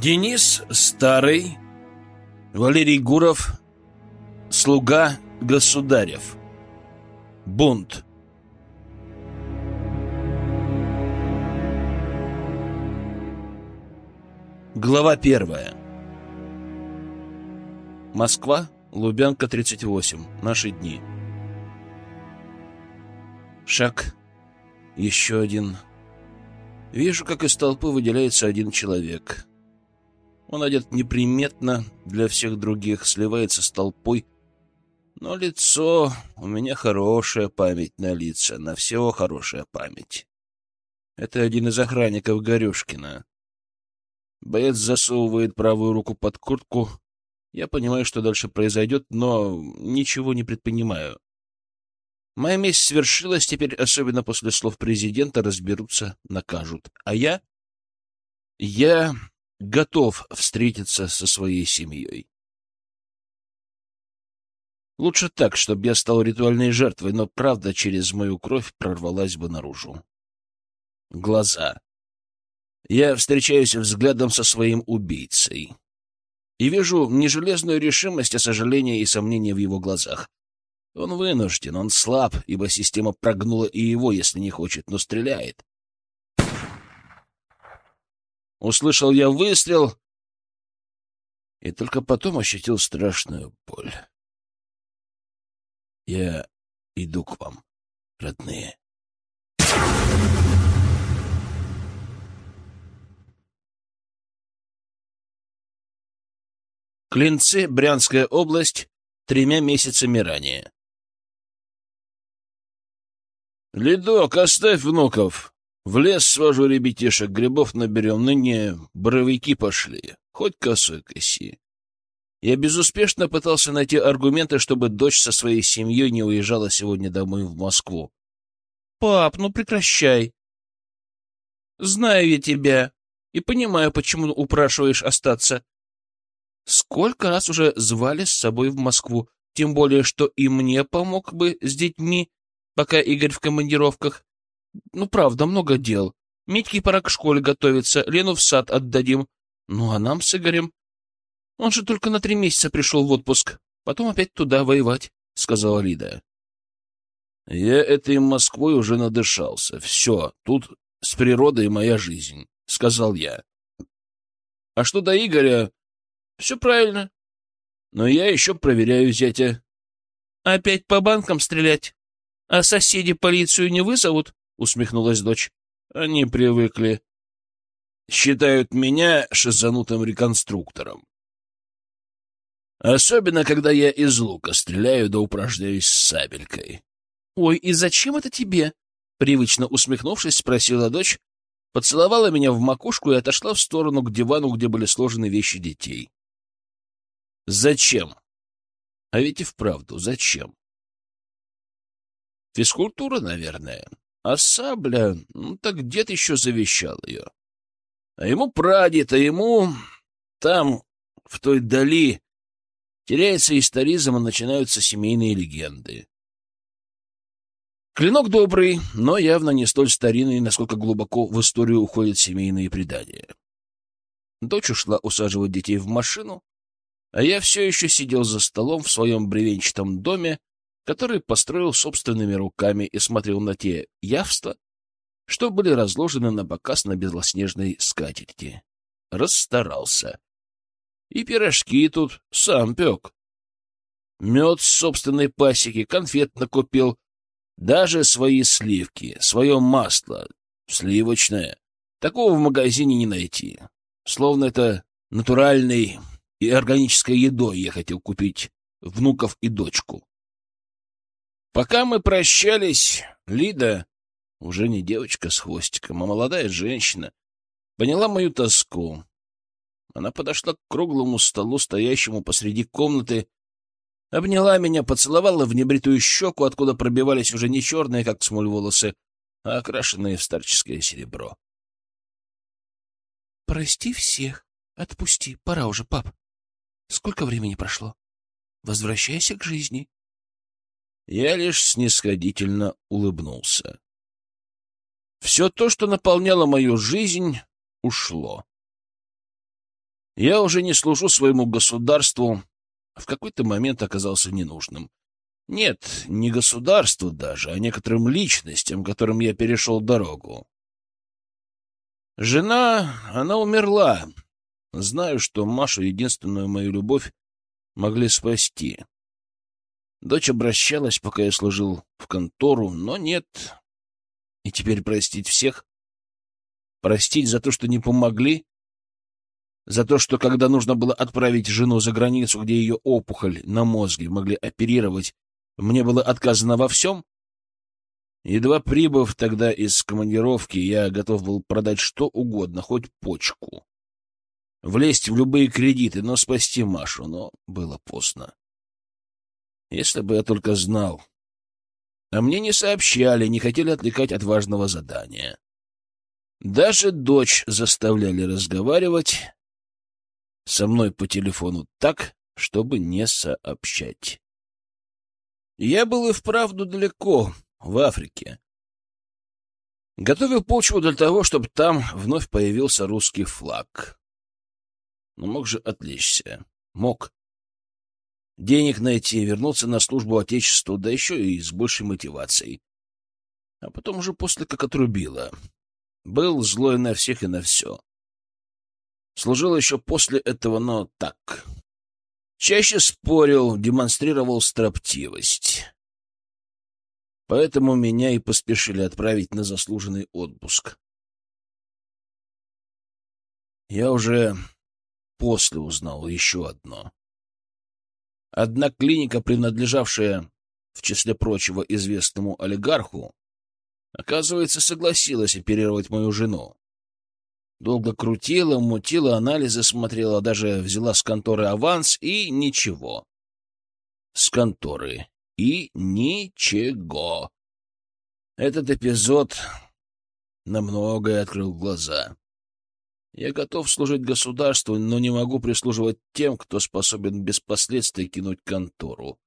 Денис Старый, Валерий Гуров, слуга государев. Бунт. Глава первая. Москва, Лубянка, 38. Наши дни. Шаг. Еще один. Вижу, как из толпы выделяется один человек. Он одет неприметно для всех других, сливается с толпой. Но лицо... У меня хорошая память на лица, на все хорошая память. Это один из охранников Горюшкина. Боец засовывает правую руку под куртку. Я понимаю, что дальше произойдет, но ничего не предпринимаю. Моя месть свершилась, теперь, особенно после слов президента, разберутся, накажут. А я? Я готов встретиться со своей семьей. Лучше так, чтобы я стал ритуальной жертвой, но правда через мою кровь прорвалась бы наружу. Глаза. Я встречаюсь взглядом со своим убийцей и вижу не железную решимость, а сожаление и сомнение в его глазах. Он вынужден, он слаб, ибо система прогнула и его, если не хочет, но стреляет. Услышал я выстрел и только потом ощутил страшную боль. Я иду к вам, родные. Клинцы, Брянская область, тремя месяцами ранее. «Ледок, оставь внуков!» В лес свожу ребятишек, грибов наберем, ныне боровики пошли, хоть косой коси. Я безуспешно пытался найти аргументы, чтобы дочь со своей семьей не уезжала сегодня домой в Москву. — Пап, ну прекращай. Знаю я тебя и понимаю, почему упрашиваешь остаться. Сколько раз уже звали с собой в Москву, тем более, что и мне помог бы с детьми, пока Игорь в командировках. Ну, правда, много дел. Митьке пора к школе готовиться, Лену в сад отдадим. Ну, а нам с Игорем? Он же только на три месяца пришел в отпуск. Потом опять туда воевать, — сказала Лида. Я этой Москвой уже надышался. Все, тут с природой моя жизнь, — сказал я. А что до Игоря? Все правильно. Но я еще проверяю зятя. Опять по банкам стрелять? А соседи полицию не вызовут? Усмехнулась дочь. Они привыкли. Считают меня шизанутым реконструктором. Особенно, когда я из лука стреляю да упражняюсь с сабелькой. — Ой, и зачем это тебе? — привычно усмехнувшись, спросила дочь, поцеловала меня в макушку и отошла в сторону к дивану, где были сложены вещи детей. — Зачем? А ведь и вправду, зачем? Физкультура, наверное. А сабля, ну так дед еще завещал ее. А ему прадед, а ему там, в той дали, теряется историзм и начинаются семейные легенды. Клинок добрый, но явно не столь старинный, насколько глубоко в историю уходят семейные предания. Дочь ушла усаживать детей в машину, а я все еще сидел за столом в своем бревенчатом доме, который построил собственными руками и смотрел на те явства, что были разложены на показ на белоснежной скатерти. Расстарался. И пирожки тут сам пек. Мед с собственной пасеки, конфет накупил, даже свои сливки, свое масло, сливочное. Такого в магазине не найти. Словно это натуральной и органической едой я хотел купить внуков и дочку. Пока мы прощались, Лида, уже не девочка с хвостиком, а молодая женщина, поняла мою тоску. Она подошла к круглому столу, стоящему посреди комнаты, обняла меня, поцеловала в небритую щеку, откуда пробивались уже не черные, как смоль волосы, а окрашенные в старческое серебро. — Прости всех, отпусти, пора уже, пап. Сколько времени прошло? Возвращайся к жизни. Я лишь снисходительно улыбнулся. Все то, что наполняло мою жизнь, ушло. Я уже не служу своему государству, в какой-то момент оказался ненужным. Нет, не государству даже, а некоторым личностям, которым я перешел дорогу. Жена, она умерла. Знаю, что Машу, единственную мою любовь, могли спасти. Дочь обращалась, пока я служил в контору, но нет. И теперь простить всех? Простить за то, что не помогли? За то, что когда нужно было отправить жену за границу, где ее опухоль на мозге могли оперировать, мне было отказано во всем? Едва прибыв тогда из командировки, я готов был продать что угодно, хоть почку. Влезть в любые кредиты, но спасти Машу, но было поздно. Если бы я только знал. А мне не сообщали, не хотели отвлекать от важного задания. Даже дочь заставляли разговаривать со мной по телефону так, чтобы не сообщать. Я был и вправду далеко, в Африке. Готовил почву для того, чтобы там вновь появился русский флаг. Но мог же отличься. Мог денег найти, вернуться на службу Отечеству, да еще и с большей мотивацией. А потом уже после как отрубило. Был злой на всех и на все. Служил еще после этого, но так. Чаще спорил, демонстрировал строптивость. Поэтому меня и поспешили отправить на заслуженный отпуск. Я уже после узнал еще одно. Одна клиника, принадлежавшая, в числе прочего, известному олигарху, оказывается, согласилась оперировать мою жену. Долго крутила, мутила, анализы смотрела, даже взяла с конторы аванс и ничего. С конторы. И ничего. Этот эпизод на многое открыл глаза. Я готов служить государству, но не могу прислуживать тем, кто способен без последствий кинуть контору.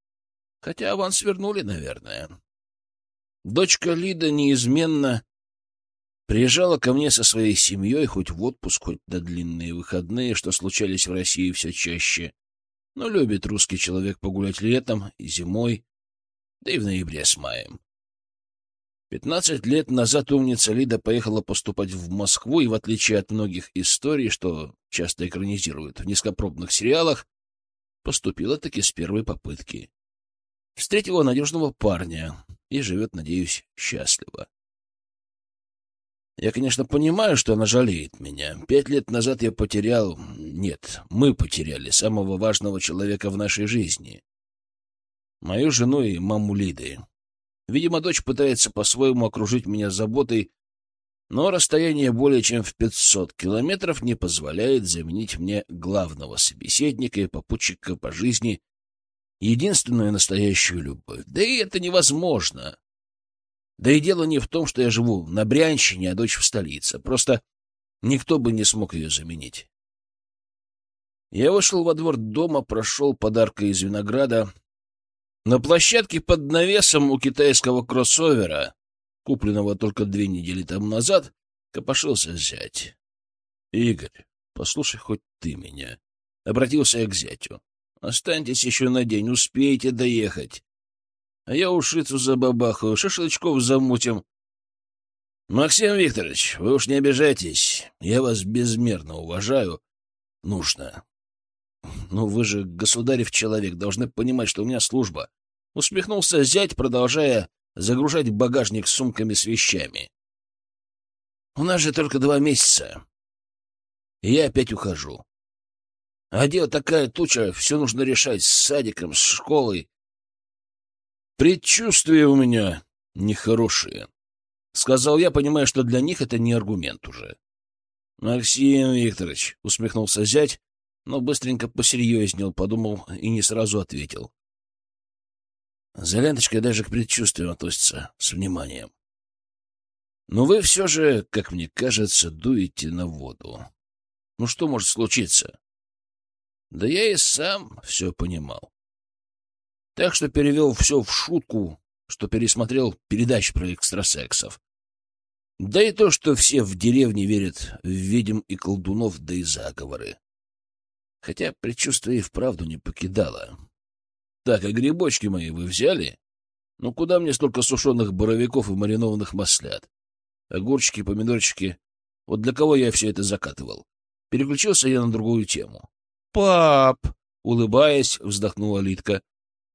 Хотя аванс вернули, наверное. Дочка Лида неизменно приезжала ко мне со своей семьей, хоть в отпуск, хоть на длинные выходные, что случались в России все чаще. Но любит русский человек погулять летом и зимой, да и в ноябре с маем. Пятнадцать лет назад умница Лида поехала поступать в Москву, и в отличие от многих историй, что часто экранизируют в низкопробных сериалах, поступила таки с первой попытки. Встретила надежного парня и живет, надеюсь, счастливо. Я, конечно, понимаю, что она жалеет меня. Пять лет назад я потерял... Нет, мы потеряли самого важного человека в нашей жизни. Мою жену и маму Лиды. Видимо, дочь пытается по-своему окружить меня заботой, но расстояние более чем в 500 километров не позволяет заменить мне главного собеседника и попутчика по жизни, единственную настоящую любовь. Да и это невозможно. Да и дело не в том, что я живу на Брянщине, а дочь в столице. Просто никто бы не смог ее заменить. Я вышел во двор дома, прошел подарка из винограда, на площадке под навесом у китайского кроссовера, купленного только две недели тому назад, копошился зять. — Игорь, послушай хоть ты меня. Обратился я к зятю. — Останьтесь еще на день, успейте доехать. А я ушицу забабахаю, шашлычков замутим. — Максим Викторович, вы уж не обижайтесь, я вас безмерно уважаю. Нужно. «Ну вы же государев человек, должны понимать, что у меня служба». Усмехнулся зять, продолжая загружать багажник сумками с вещами. «У нас же только два месяца. Я опять ухожу. А дело такая туча, все нужно решать с садиком, с школой. Предчувствия у меня нехорошие», — сказал я, понимая, что для них это не аргумент уже. «Максим Викторович», — усмехнулся зять, но быстренько посерьезнел, подумал и не сразу ответил. За ленточкой даже к предчувствиям относится с вниманием. Но вы все же, как мне кажется, дуете на воду. Ну что может случиться? Да я и сам все понимал. Так что перевел все в шутку, что пересмотрел передачи про экстрасексов. Да и то, что все в деревне верят в ведьм и колдунов, да и заговоры. Хотя предчувствие и вправду не покидало. Так, а грибочки мои вы взяли? Ну, куда мне столько сушеных боровиков и маринованных маслят? Огурчики, помидорчики. Вот для кого я все это закатывал? Переключился я на другую тему. «Пап!» — улыбаясь, вздохнула Литка.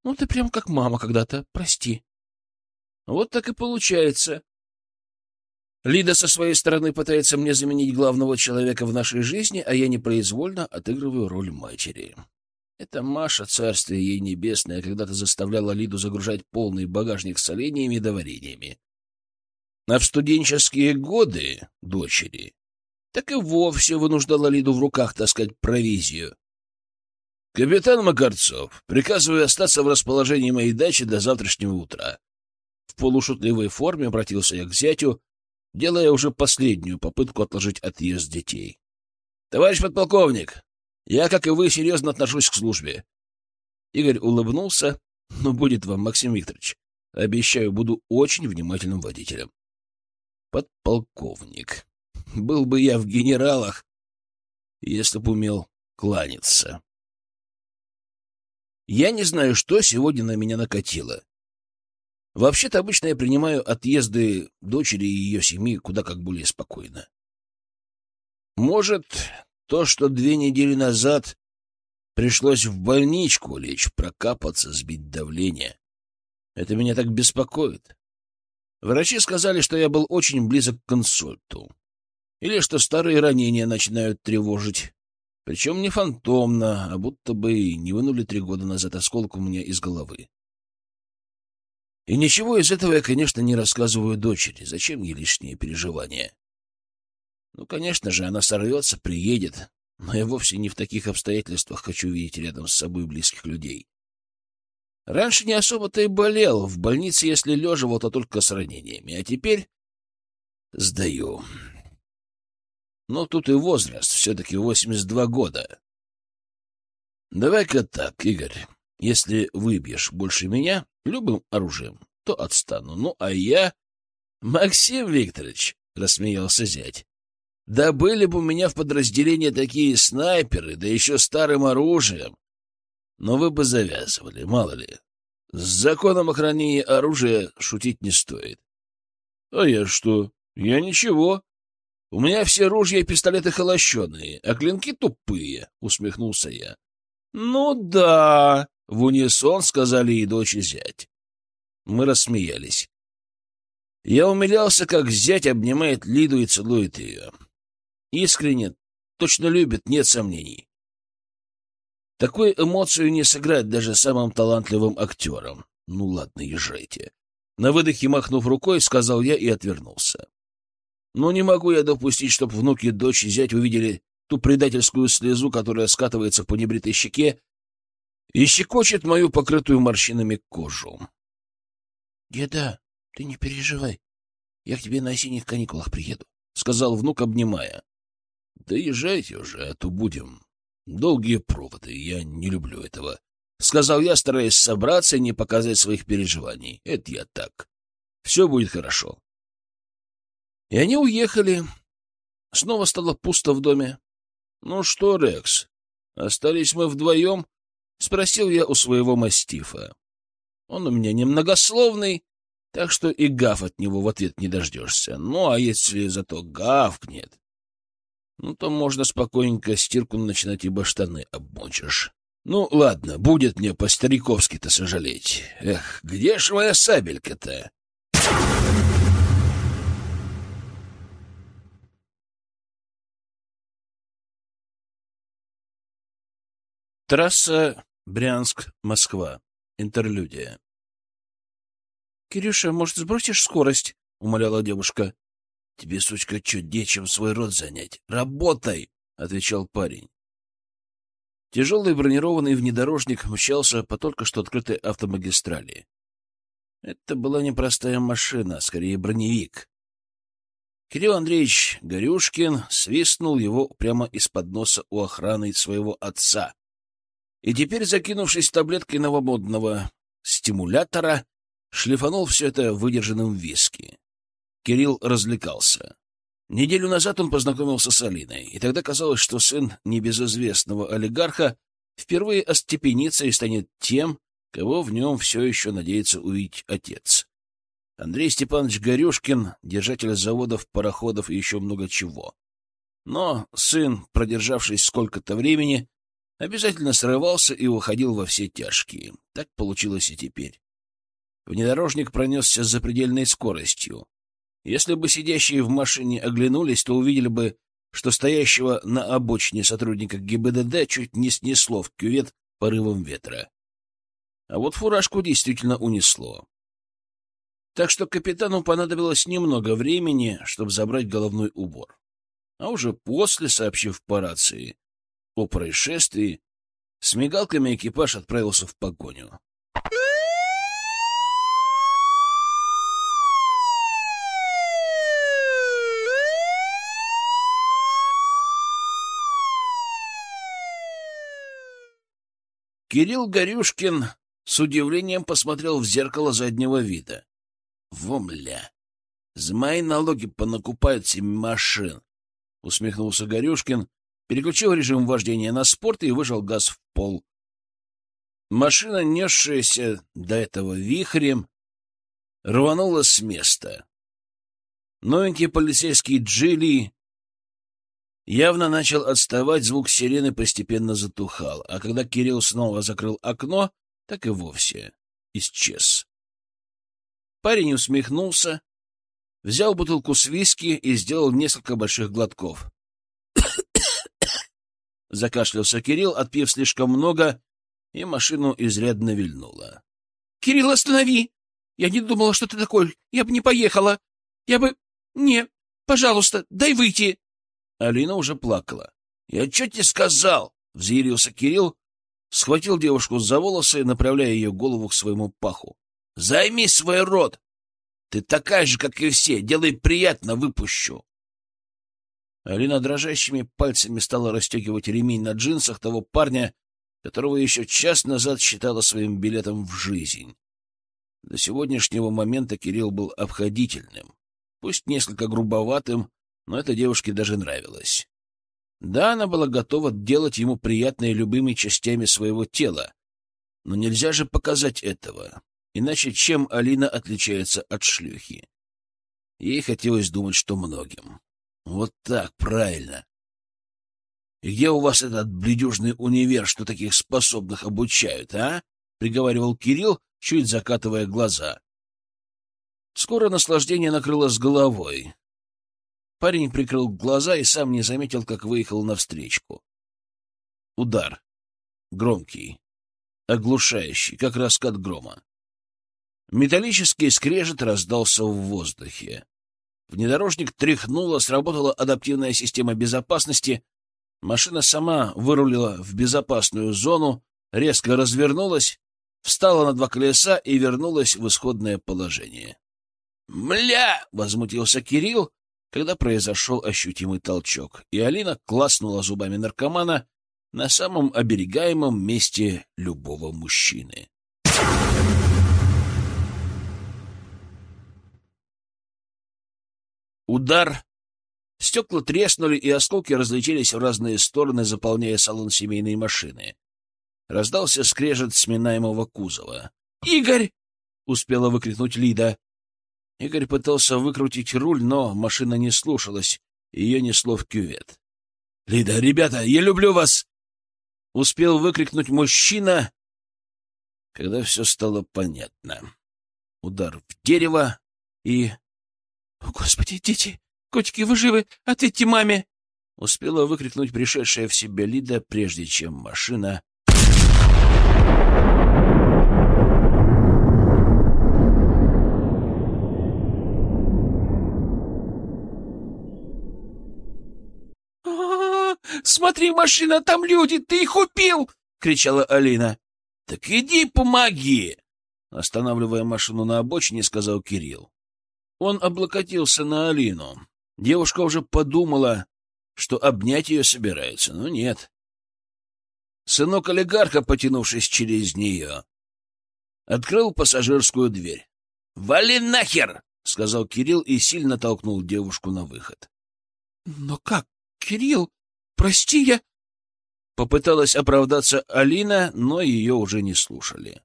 «Ну, ты прям как мама когда-то, прости». Вот так и получается. Лида со своей стороны пытается мне заменить главного человека в нашей жизни, а я непроизвольно отыгрываю роль матери. Это Маша, царствие ей небесное, когда-то заставляла Лиду загружать полный багажник с оленями и доварениями. А в студенческие годы дочери так и вовсе вынуждала Лиду в руках таскать провизию. «Капитан Макарцов, приказываю остаться в расположении моей дачи до завтрашнего утра». В полушутливой форме обратился я к зятю, делая уже последнюю попытку отложить отъезд детей. «Товарищ подполковник, я, как и вы, серьезно отношусь к службе». Игорь улыбнулся. «Ну, будет вам, Максим Викторович. Обещаю, буду очень внимательным водителем». «Подполковник. Был бы я в генералах, если бы умел кланяться». Я не знаю, что сегодня на меня накатило. Вообще-то обычно я принимаю отъезды дочери и ее семьи куда как более спокойно. Может, то, что две недели назад пришлось в больничку лечь, прокапаться, сбить давление, это меня так беспокоит. Врачи сказали, что я был очень близок к консульту. Или что старые ранения начинают тревожить. Причем не фантомно, а будто бы не вынули три года назад осколок у меня из головы. И ничего из этого я, конечно, не рассказываю дочери. Зачем ей лишние переживания? Ну, конечно же, она сорвется, приедет, но я вовсе не в таких обстоятельствах хочу видеть рядом с собой близких людей. Раньше не особо-то и болел, в больнице, если леживал, то только с ранениями, а теперь сдаю. Но тут и возраст, все-таки 82 года. Давай-ка так, Игорь, если выбьешь больше меня любым оружием, то отстану. Ну, а я... — Максим Викторович, — рассмеялся зять, — да были бы у меня в подразделении такие снайперы, да еще старым оружием. Но вы бы завязывали, мало ли. С законом о хранении оружия шутить не стоит. — А я что? Я ничего. У меня все ружья и пистолеты холощеные, а клинки тупые, — усмехнулся я. — Ну да, — в унисон сказали и дочь, и зять. Мы рассмеялись. Я умилялся, как зять обнимает Лиду и целует ее. Искренне, точно любит, нет сомнений. Такую эмоцию не сыграть даже самым талантливым актером. Ну ладно, езжайте. На выдохе, махнув рукой, сказал я и отвернулся. Но не могу я допустить, чтобы внуки, дочь и зять увидели ту предательскую слезу, которая скатывается по небритой щеке и щекочет мою покрытую морщинами кожу. — Деда, ты не переживай. Я к тебе на осенних каникулах приеду, — сказал внук, обнимая. — Да езжайте уже, а то будем. Долгие проводы, я не люблю этого. — сказал я, стараясь собраться и не показать своих переживаний. Это я так. Все будет хорошо. И они уехали. Снова стало пусто в доме. — Ну что, Рекс, остались мы вдвоем? — спросил я у своего мастифа. Он у меня немногословный, так что и гав от него в ответ не дождешься. Ну, а если зато гавкнет, ну, то можно спокойненько стирку начинать, ибо штаны обмочишь. Ну, ладно, будет мне по-стариковски-то сожалеть. Эх, где ж моя сабелька-то? Трасса Брянск-Москва. Интерлюдия. — Кирюша, может, сбросишь скорость? — умоляла девушка. — Тебе, сучка, чуть чем свой рот занять. Работай! — отвечал парень. Тяжелый бронированный внедорожник мчался по только что открытой автомагистрали. Это была непростая машина, а скорее броневик. Кирилл Андреевич Горюшкин свистнул его прямо из-под носа у охраны своего отца, и теперь, закинувшись таблеткой новомодного стимулятора, шлифанул все это выдержанным виски. Кирилл развлекался. Неделю назад он познакомился с Алиной, и тогда казалось, что сын небезызвестного олигарха впервые остепенится и станет тем, кого в нем все еще надеется увидеть отец. Андрей Степанович Горюшкин, держатель заводов, пароходов и еще много чего. Но сын, продержавшись сколько-то времени, обязательно срывался и уходил во все тяжкие. Так получилось и теперь. Внедорожник пронесся с запредельной скоростью. Если бы сидящие в машине оглянулись, то увидели бы, что стоящего на обочине сотрудника ГИБДД чуть не снесло в кювет порывом ветра. А вот фуражку действительно унесло. Так что капитану понадобилось немного времени, чтобы забрать головной убор. А уже после, сообщив по рации о происшествии, с мигалками экипаж отправился в погоню. Кирилл Горюшкин с удивлением посмотрел в зеркало заднего вида. Вомля! За мои налоги понакупают семь машин! — усмехнулся Горюшкин, переключил режим вождения на спорт и выжал газ в пол. Машина, несшаяся до этого вихрем, рванула с места. Новенький полицейский Джили явно начал отставать, звук сирены постепенно затухал, а когда Кирилл снова закрыл окно, так и вовсе исчез. Парень усмехнулся, взял бутылку с виски и сделал несколько больших глотков. Закашлялся Кирилл, отпив слишком много, и машину изрядно вильнуло. — Кирилл, останови! Я не думала, что ты такой. Я бы не поехала. Я бы... Не, пожалуйста, дай выйти. Алина уже плакала. — Я что тебе сказал? — взъярился Кирилл, схватил девушку за волосы, направляя ее голову к своему паху. — Займи свой рот! Ты такая же, как и все. Делай приятно, выпущу. Алина дрожащими пальцами стала расстегивать ремень на джинсах того парня, которого еще час назад считала своим билетом в жизнь. До сегодняшнего момента Кирилл был обходительным, пусть несколько грубоватым, но это девушке даже нравилось. Да, она была готова делать ему приятное любыми частями своего тела, но нельзя же показать этого. Иначе чем Алина отличается от шлюхи? Ей хотелось думать, что многим. Вот так, правильно. И где у вас этот бледюжный универ, что таких способных обучают, а? — приговаривал Кирилл, чуть закатывая глаза. Скоро наслаждение накрыло с головой. Парень прикрыл глаза и сам не заметил, как выехал навстречку. Удар. Громкий. Оглушающий, как раскат грома. Металлический скрежет раздался в воздухе. Внедорожник тряхнуло, сработала адаптивная система безопасности. Машина сама вырулила в безопасную зону, резко развернулась, встала на два колеса и вернулась в исходное положение. «Мля!» — возмутился Кирилл, когда произошел ощутимый толчок, и Алина класнула зубами наркомана на самом оберегаемом месте любого мужчины. Удар. Стекла треснули, и осколки разлетелись в разные стороны, заполняя салон семейной машины. Раздался скрежет сминаемого кузова. «Игорь!» — успела выкрикнуть Лида. Игорь пытался выкрутить руль, но машина не слушалась, ее несло в кювет. «Лида, ребята, я люблю вас!» Успел выкрикнуть мужчина, когда все стало понятно. Удар в дерево и «О, Господи, дети! Котики, вы живы? Ответьте маме!» Успела выкрикнуть пришедшая в себя Лида, прежде чем машина... «Смотри, машина, там люди! Ты их убил!» — кричала Алина. «Так иди помоги!» Останавливая машину на обочине, сказал Кирилл. Он облокотился на Алину. Девушка уже подумала, что обнять ее собирается, но нет. Сынок олигарха, потянувшись через нее, открыл пассажирскую дверь. «Вали нахер!» — сказал Кирилл и сильно толкнул девушку на выход. Но как? Кирилл, прости, я... Попыталась оправдаться Алина, но ее уже не слушали.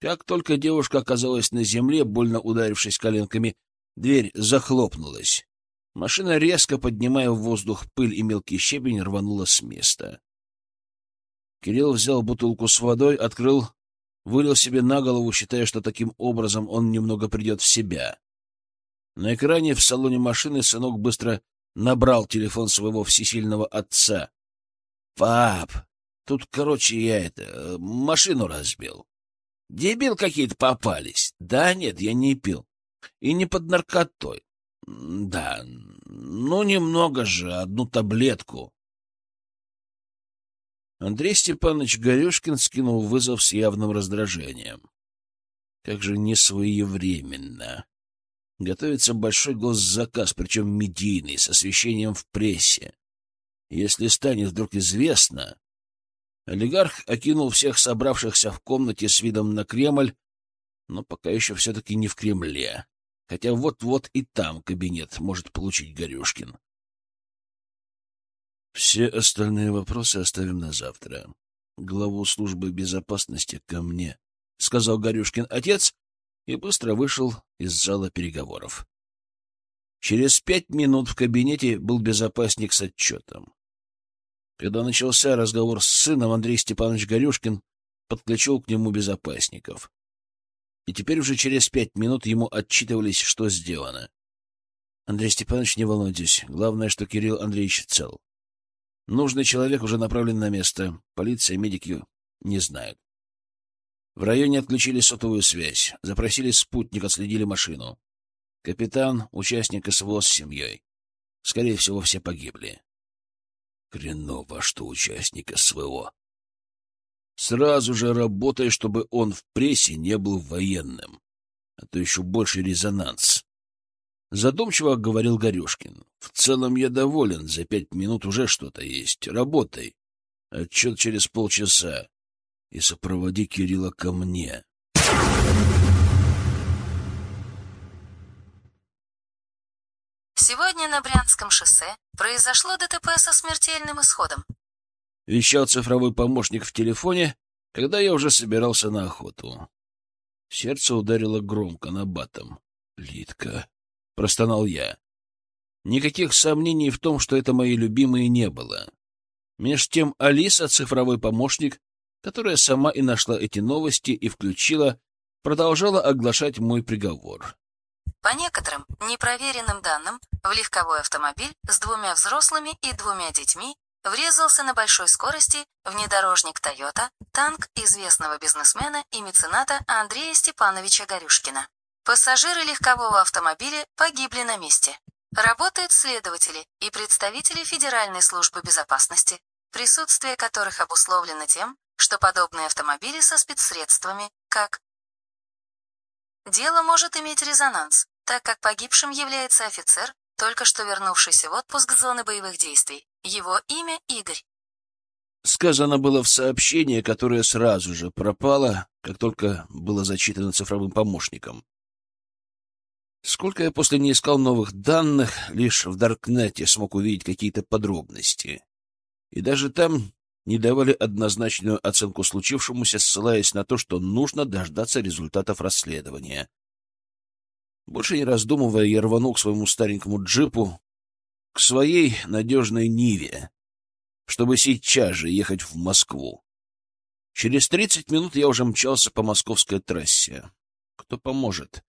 Как только девушка оказалась на земле, больно ударившись коленками, дверь захлопнулась. Машина, резко поднимая в воздух пыль и мелкий щебень, рванула с места. Кирилл взял бутылку с водой, открыл, вылил себе на голову, считая, что таким образом он немного придет в себя. На экране в салоне машины сынок быстро набрал телефон своего всесильного отца. — Пап, тут, короче, я это, машину разбил. Дебил какие-то попались. Да нет, я не пил. И не под наркотой. Да, ну немного же, одну таблетку. Андрей Степанович Горюшкин скинул вызов с явным раздражением. Как же несвоевременно. Готовится большой госзаказ, причем медийный, с освещением в прессе. Если станет вдруг известно... Олигарх окинул всех собравшихся в комнате с видом на Кремль, но пока еще все-таки не в Кремле, хотя вот-вот и там кабинет может получить Горюшкин. Все остальные вопросы оставим на завтра. Главу службы безопасности ко мне, — сказал Горюшкин отец и быстро вышел из зала переговоров. Через пять минут в кабинете был безопасник с отчетом. Когда начался разговор с сыном, Андрей Степанович Горюшкин подключил к нему безопасников. И теперь уже через пять минут ему отчитывались, что сделано. Андрей Степанович, не волнуйтесь. Главное, что Кирилл Андреевич цел. Нужный человек уже направлен на место. Полиция, медики не знают. В районе отключили сотовую связь. Запросили спутник, отследили машину. Капитан, участник СВО с семьей. Скорее всего, все погибли. Хреново, что участник СВО. Сразу же работай, чтобы он в прессе не был военным. А то еще больше резонанс. Задумчиво говорил Горюшкин. В целом я доволен, за пять минут уже что-то есть. Работай. Отчет через полчаса. И сопроводи Кирилла ко мне. Сегодня на Брянском шоссе произошло ДТП со смертельным исходом. Вещал цифровой помощник в телефоне, когда я уже собирался на охоту. Сердце ударило громко на батом. Литка простонал я. Никаких сомнений в том, что это мои любимые, не было. Меж тем Алиса, цифровой помощник, которая сама и нашла эти новости и включила, продолжала оглашать мой приговор. По некоторым непроверенным данным, в легковой автомобиль с двумя взрослыми и двумя детьми врезался на большой скорости внедорожник «Тойота», танк известного бизнесмена и мецената Андрея Степановича Горюшкина. Пассажиры легкового автомобиля погибли на месте. Работают следователи и представители Федеральной службы безопасности, присутствие которых обусловлено тем, что подобные автомобили со спецсредствами, как Дело может иметь резонанс, так как погибшим является офицер, только что вернувшийся в отпуск с зоны боевых действий. Его имя Игорь. Сказано было в сообщении, которое сразу же пропало, как только было зачитано цифровым помощником. Сколько я после не искал новых данных, лишь в Даркнете смог увидеть какие-то подробности. И даже там не давали однозначную оценку случившемуся, ссылаясь на то, что нужно дождаться результатов расследования. Больше не раздумывая, я рванул к своему старенькому джипу, к своей надежной Ниве, чтобы сейчас же ехать в Москву. Через тридцать минут я уже мчался по московской трассе. Кто поможет?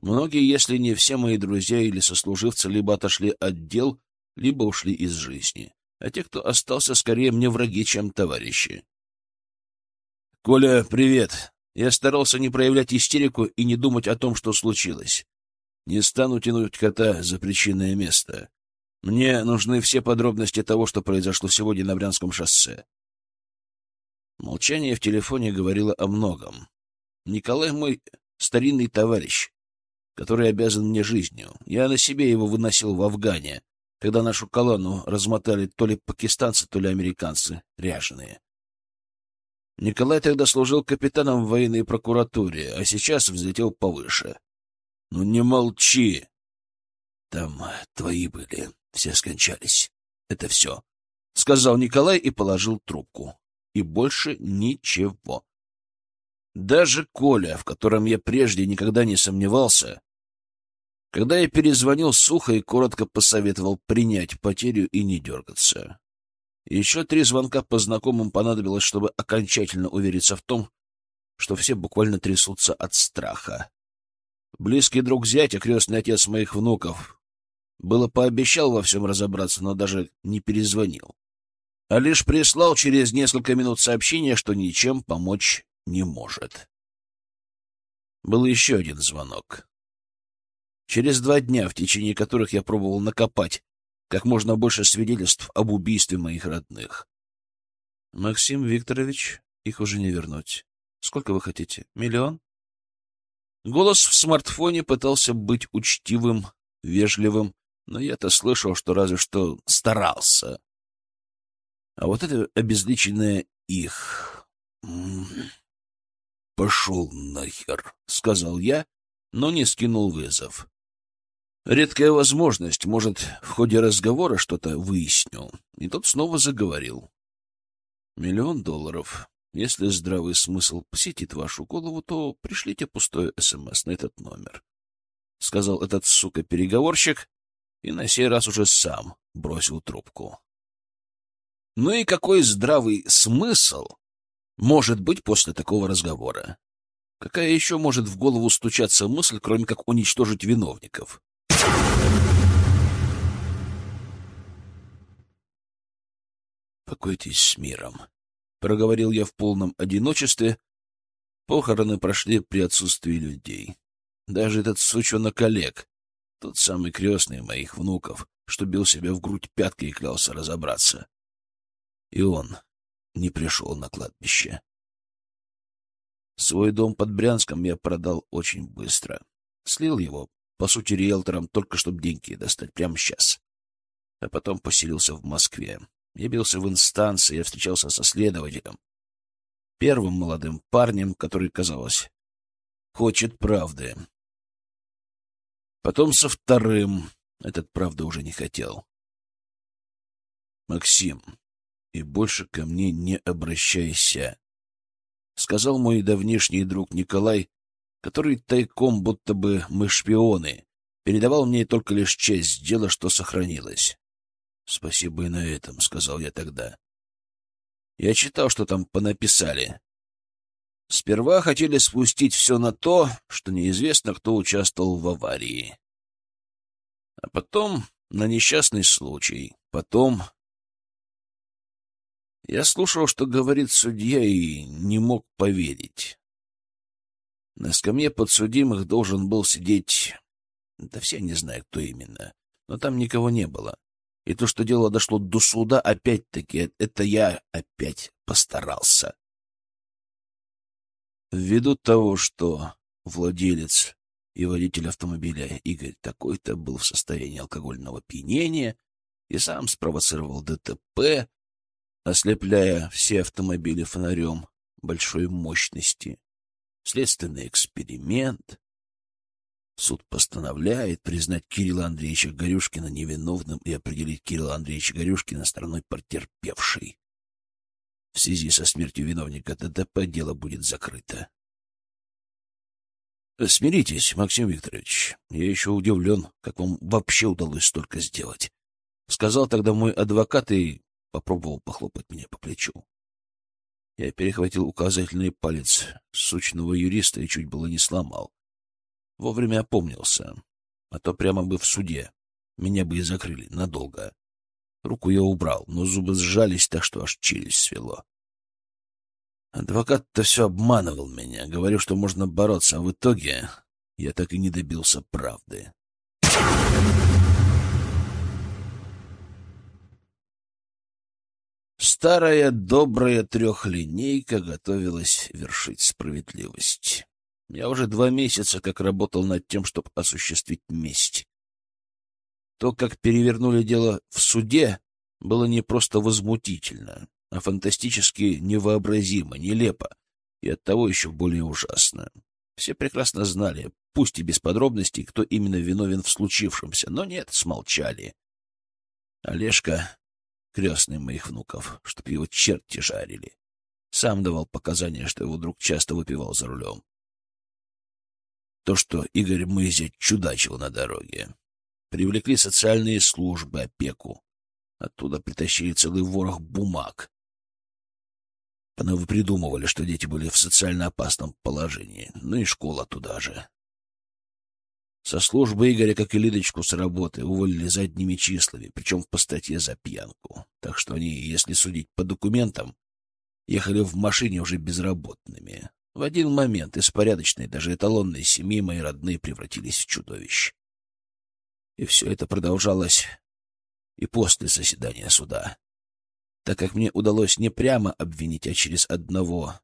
Многие, если не все мои друзья или сослуживцы, либо отошли от дел, либо ушли из жизни. А те, кто остался, скорее мне враги, чем товарищи. «Коля, привет!» Я старался не проявлять истерику и не думать о том, что случилось. Не стану тянуть кота за причинное место. Мне нужны все подробности того, что произошло сегодня на Брянском шоссе. Молчание в телефоне говорило о многом. Николай мой старинный товарищ который обязан мне жизнью. Я на себе его выносил в Афгане, когда нашу колонну размотали то ли пакистанцы, то ли американцы, ряженые. Николай тогда служил капитаном в военной прокуратуре, а сейчас взлетел повыше. Ну не молчи. Там твои были. Все скончались. Это все, — сказал Николай и положил трубку. И больше ничего. Даже Коля, в котором я прежде никогда не сомневался, когда я перезвонил сухо и коротко посоветовал принять потерю и не дергаться. Еще три звонка по знакомым понадобилось, чтобы окончательно увериться в том, что все буквально трясутся от страха. Близкий друг зятя, крестный отец моих внуков, было пообещал во всем разобраться, но даже не перезвонил, а лишь прислал через несколько минут сообщение, что ничем помочь не может. Был еще один звонок. Через два дня, в течение которых я пробовал накопать как можно больше свидетельств об убийстве моих родных. Максим Викторович, их уже не вернуть. Сколько вы хотите? Миллион? Голос в смартфоне пытался быть учтивым, вежливым, но я-то слышал, что разве что старался. А вот это обезличенное «их». «Пошел нахер», — сказал я, но не скинул вызов. Редкая возможность, может, в ходе разговора что-то выясню. И тот снова заговорил. Миллион долларов. Если здравый смысл посетит вашу голову, то пришлите пустой СМС на этот номер. Сказал этот, сука, переговорщик, и на сей раз уже сам бросил трубку. Ну и какой здравый смысл может быть после такого разговора? Какая еще может в голову стучаться мысль, кроме как уничтожить виновников? «Покойтесь с миром», — проговорил я в полном одиночестве. Похороны прошли при отсутствии людей. Даже этот сучонок Олег, тот самый крестный моих внуков, что бил себя в грудь пяткой и клялся разобраться. И он не пришел на кладбище. Свой дом под Брянском я продал очень быстро. Слил его, по сути, риэлтором, только чтобы деньги достать прямо сейчас. А потом поселился в Москве. Я бился в инстанции, я встречался со следователем. Первым молодым парнем, который, казалось, хочет правды. Потом со вторым. Этот правды уже не хотел. Максим, и больше ко мне не обращайся, — сказал мой давнишний друг Николай, который тайком, будто бы мы шпионы, передавал мне только лишь часть дела, что сохранилось. — Спасибо и на этом, — сказал я тогда. Я читал, что там понаписали. Сперва хотели спустить все на то, что неизвестно, кто участвовал в аварии. А потом на несчастный случай. Потом я слушал, что говорит судья, и не мог поверить. На скамье подсудимых должен был сидеть... Да все не знаю, кто именно. Но там никого не было. И то, что дело дошло до суда, опять-таки, это я опять постарался. Ввиду того, что владелец и водитель автомобиля Игорь такой-то был в состоянии алкогольного пьянения и сам спровоцировал ДТП, ослепляя все автомобили фонарем большой мощности. Следственный эксперимент. Суд постановляет признать Кирилла Андреевича Горюшкина невиновным и определить Кирилла Андреевича Горюшкина стороной потерпевшей. В связи со смертью виновника ДТП дело будет закрыто. Смиритесь, Максим Викторович. Я еще удивлен, как вам вообще удалось столько сделать. Сказал тогда мой адвокат и попробовал похлопать меня по плечу. Я перехватил указательный палец сучного юриста и чуть было не сломал. Вовремя опомнился, а то прямо бы в суде. Меня бы и закрыли надолго. Руку я убрал, но зубы сжались так, что аж челюсть свело. Адвокат-то все обманывал меня, говорил, что можно бороться, а в итоге я так и не добился правды. Старая добрая трехлинейка готовилась вершить справедливость. Я уже два месяца как работал над тем, чтобы осуществить месть. То, как перевернули дело в суде, было не просто возмутительно, а фантастически невообразимо, нелепо и оттого еще более ужасно. Все прекрасно знали, пусть и без подробностей, кто именно виновен в случившемся, но нет, смолчали. Олежка, крестный моих внуков, чтоб его черти жарили, сам давал показания, что его друг часто выпивал за рулем. То, что Игорь Мызя чудачил на дороге. Привлекли социальные службы, опеку. Оттуда притащили целый ворох бумаг. придумывали, что дети были в социально опасном положении. Ну и школа туда же. Со службы Игоря, как и Лидочку с работы, уволили задними числами, причем по статье за пьянку. Так что они, если судить по документам, ехали в машине уже безработными. В один момент из порядочной, даже эталонной семьи мои родные превратились в чудовищ. И все это продолжалось и после заседания суда, так как мне удалось не прямо обвинить, а через одного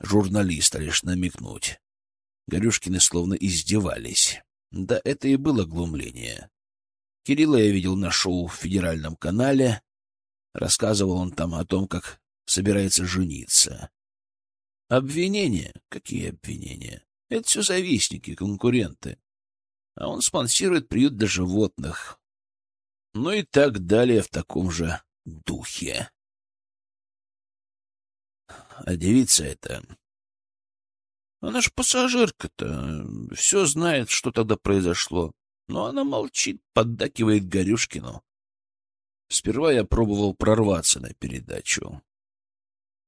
журналиста лишь намекнуть. Горюшкины словно издевались. Да это и было глумление. Кирилла я видел на шоу в федеральном канале. Рассказывал он там о том, как собирается жениться. Обвинения? Какие обвинения? Это все завистники, конкуренты. А он спонсирует приют для животных. Ну и так далее в таком же духе. А девица эта... Она ж пассажирка-то, все знает, что тогда произошло. Но она молчит, поддакивает Горюшкину. Сперва я пробовал прорваться на передачу.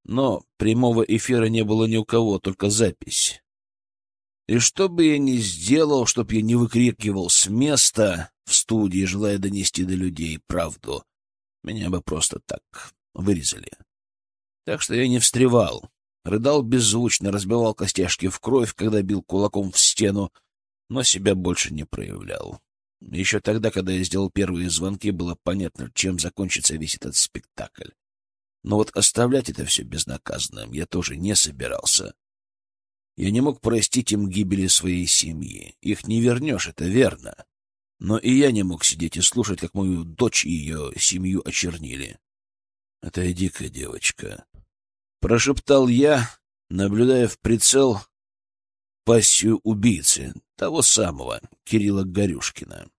Но прямого эфира не было ни у кого, только запись. И что бы я ни сделал, чтоб я не выкрикивал с места в студии, желая донести до людей правду, меня бы просто так вырезали. Так что я не встревал. Рыдал беззвучно, разбивал костяшки в кровь, когда бил кулаком в стену, но себя больше не проявлял. Еще тогда, когда я сделал первые звонки, было понятно, чем закончится весь этот спектакль. Но вот оставлять это все безнаказанным я тоже не собирался. Я не мог простить им гибели своей семьи. Их не вернешь, это верно. Но и я не мог сидеть и слушать, как мою дочь и ее семью очернили. — Отойди-ка, девочка. Прошептал я, наблюдая в прицел пассию убийцы, того самого, Кирилла Горюшкина.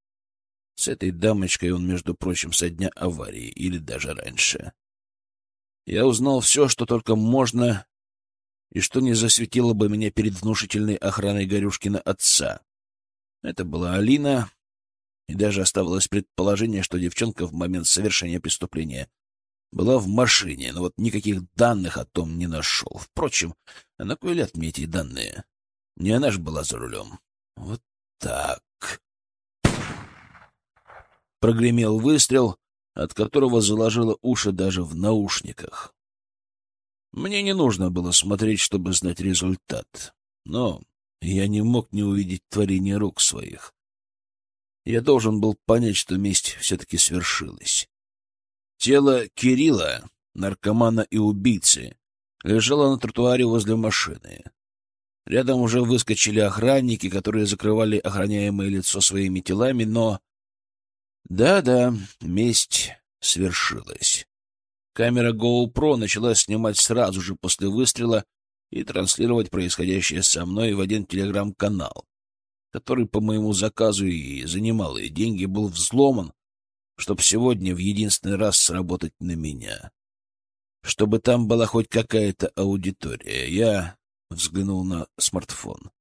С этой дамочкой он, между прочим, со дня аварии или даже раньше. Я узнал все, что только можно и что не засветило бы меня перед внушительной охраной Горюшкина отца. Это была Алина, и даже оставалось предположение, что девчонка в момент совершения преступления была в машине, но вот никаких данных о том не нашел. Впрочем, а на кой ляд мне эти данные? Не она ж была за рулем. Вот так. Прогремел выстрел, от которого заложило уши даже в наушниках. Мне не нужно было смотреть, чтобы знать результат. Но я не мог не увидеть творение рук своих. Я должен был понять, что месть все-таки свершилась. Тело Кирилла, наркомана и убийцы, лежало на тротуаре возле машины. Рядом уже выскочили охранники, которые закрывали охраняемое лицо своими телами, но... Да-да, месть свершилась. Камера GoPro начала снимать сразу же после выстрела и транслировать происходящее со мной в один телеграм-канал, который по моему заказу и за немалые деньги был взломан, чтобы сегодня в единственный раз сработать на меня. Чтобы там была хоть какая-то аудитория. Я взглянул на смартфон.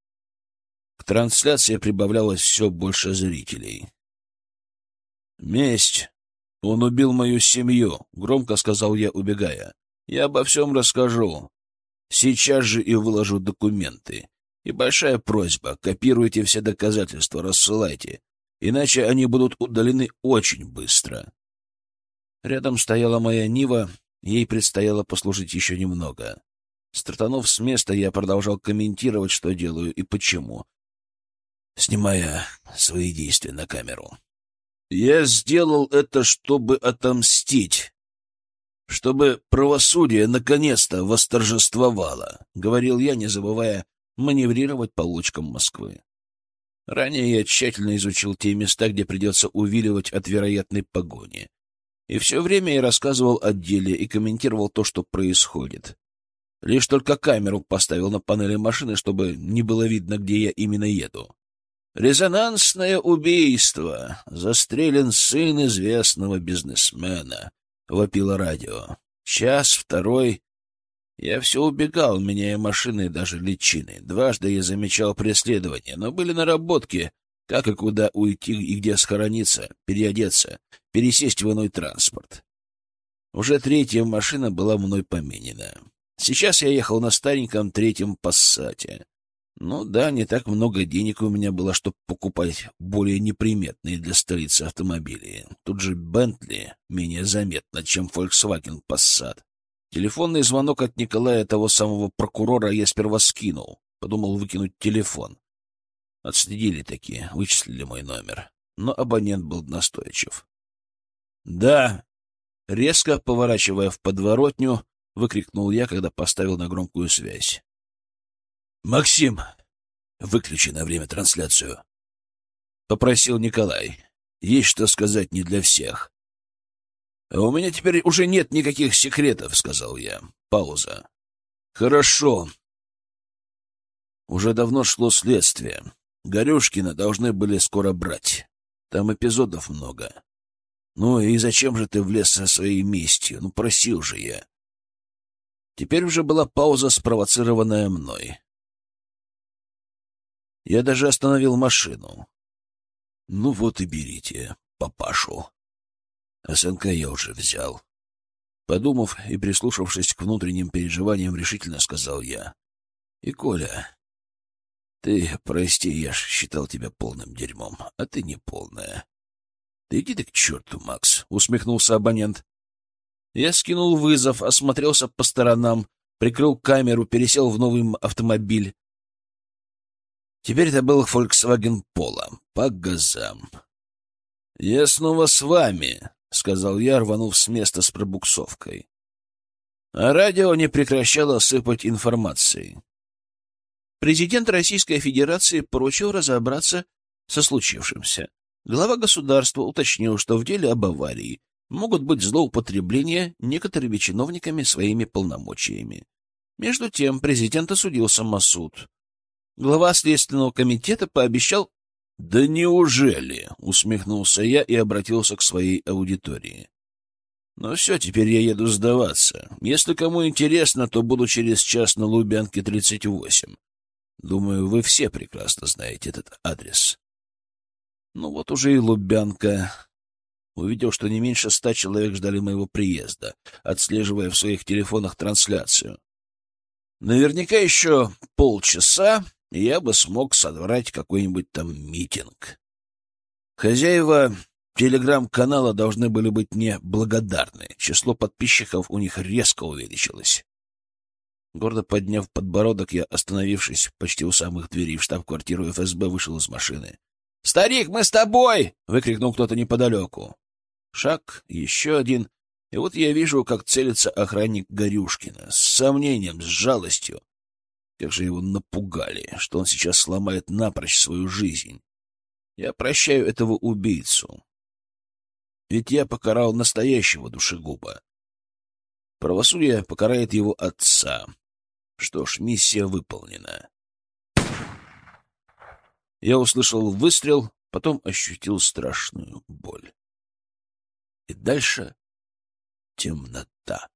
К трансляции прибавлялось все больше зрителей. «Месть!» «Он убил мою семью», — громко сказал я, убегая. «Я обо всем расскажу. Сейчас же и выложу документы. И большая просьба, копируйте все доказательства, рассылайте, иначе они будут удалены очень быстро». Рядом стояла моя Нива, ей предстояло послужить еще немного. Стартанув с места, я продолжал комментировать, что делаю и почему, снимая свои действия на камеру. Я сделал это, чтобы отомстить, чтобы правосудие наконец-то восторжествовало, — говорил я, не забывая маневрировать по лучкам Москвы. Ранее я тщательно изучил те места, где придется увиливать от вероятной погони. И все время я рассказывал о деле и комментировал то, что происходит. Лишь только камеру поставил на панели машины, чтобы не было видно, где я именно еду. Резонансное убийство. Застрелен сын известного бизнесмена. Вопило радио. Час, второй. Я все убегал, меняя машины и даже личины. Дважды я замечал преследование, но были наработки, как и куда уйти и где схорониться, переодеться, пересесть в иной транспорт. Уже третья машина была мной поменена. Сейчас я ехал на стареньком третьем пассате. Ну да, не так много денег у меня было, чтобы покупать более неприметные для столицы автомобили. Тут же Бентли менее заметно, чем Volkswagen Passat. Телефонный звонок от Николая, того самого прокурора, я сперва скинул. Подумал выкинуть телефон. Отследили такие, вычислили мой номер. Но абонент был настойчив. «Да!» Резко поворачивая в подворотню, выкрикнул я, когда поставил на громкую связь. «Максим, выключи на время трансляцию», — попросил Николай. «Есть что сказать не для всех». «А «У меня теперь уже нет никаких секретов», — сказал я. Пауза. «Хорошо». Уже давно шло следствие. Горюшкина должны были скоро брать. Там эпизодов много. Ну и зачем же ты влез со своей местью? Ну, просил же я. Теперь уже была пауза, спровоцированная мной. Я даже остановил машину. Ну вот и берите, папашу. СНК я уже взял. Подумав и прислушавшись к внутренним переживаниям, решительно сказал я. И, Коля, ты, прости, я ж считал тебя полным дерьмом, а ты не полная. Да иди ты к черту, Макс, — усмехнулся абонент. Я скинул вызов, осмотрелся по сторонам, прикрыл камеру, пересел в новый автомобиль. Теперь это был Volkswagen Polo. По газам. «Я снова с вами», — сказал я, рванув с места с пробуксовкой. А радио не прекращало сыпать информацией. Президент Российской Федерации поручил разобраться со случившимся. Глава государства уточнил, что в деле об аварии могут быть злоупотребления некоторыми чиновниками своими полномочиями. Между тем президент осудил самосуд. Глава Следственного комитета пообещал... — Да неужели? — усмехнулся я и обратился к своей аудитории. — Ну все, теперь я еду сдаваться. Если кому интересно, то буду через час на Лубянке 38. Думаю, вы все прекрасно знаете этот адрес. Ну вот уже и Лубянка. Увидел, что не меньше ста человек ждали моего приезда, отслеживая в своих телефонах трансляцию. Наверняка еще полчаса, я бы смог содрать какой-нибудь там митинг. Хозяева телеграм-канала должны были быть мне благодарны. Число подписчиков у них резко увеличилось. Гордо подняв подбородок, я, остановившись почти у самых дверей в штаб-квартиру ФСБ, вышел из машины. «Старик, мы с тобой!» — выкрикнул кто-то неподалеку. Шаг, еще один, и вот я вижу, как целится охранник Горюшкина, с сомнением, с жалостью. Как же его напугали, что он сейчас сломает напрочь свою жизнь. Я прощаю этого убийцу. Ведь я покарал настоящего душегуба. Правосудие покарает его отца. Что ж, миссия выполнена. Я услышал выстрел, потом ощутил страшную боль. И дальше темнота.